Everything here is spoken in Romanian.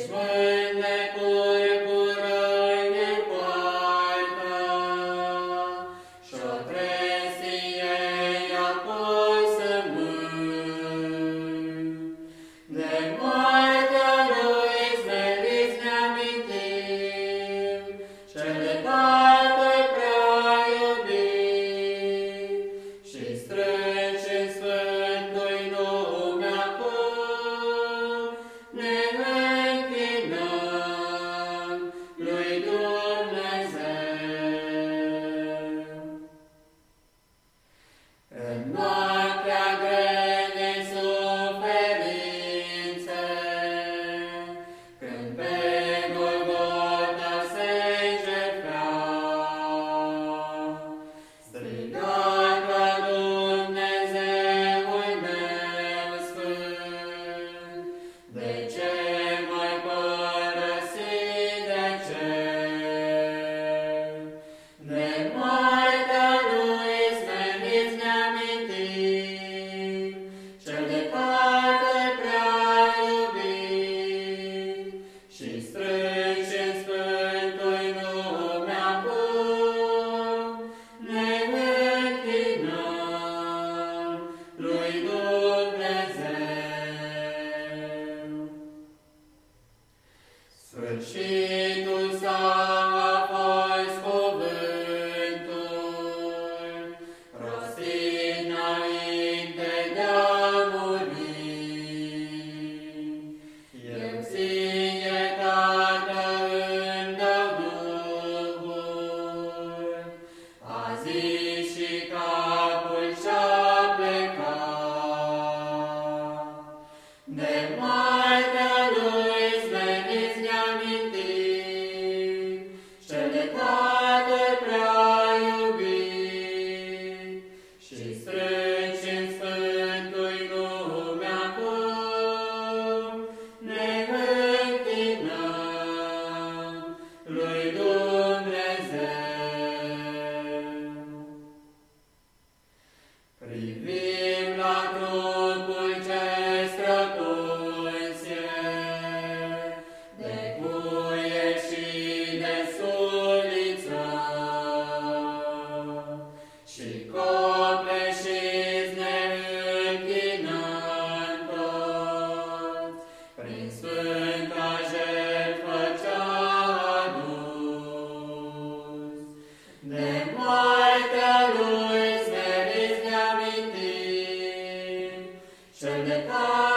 Christmas. și nu s-a Schöne Tag.